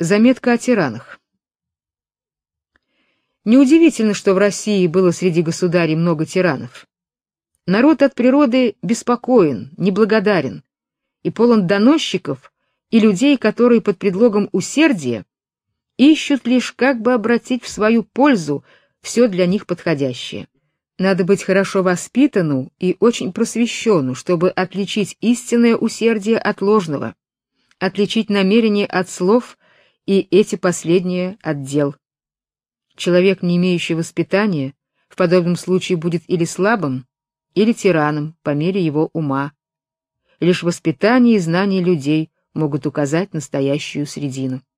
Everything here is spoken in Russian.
Заметка о тиранах. Неудивительно, что в России было среди государей много тиранов. Народ от природы беспокоен, неблагодарен и полон доносчиков и людей, которые под предлогом усердия ищут лишь как бы обратить в свою пользу все для них подходящее. Надо быть хорошо воспитанным и очень просвещенным, чтобы отличить истинное усердие от ложного, отличить намерение от слов и эти последние отдел. Человек, не имеющий воспитания, в подобном случае будет или слабым, или тираном по мере его ума. Лишь воспитание и знание людей могут указать настоящую средину.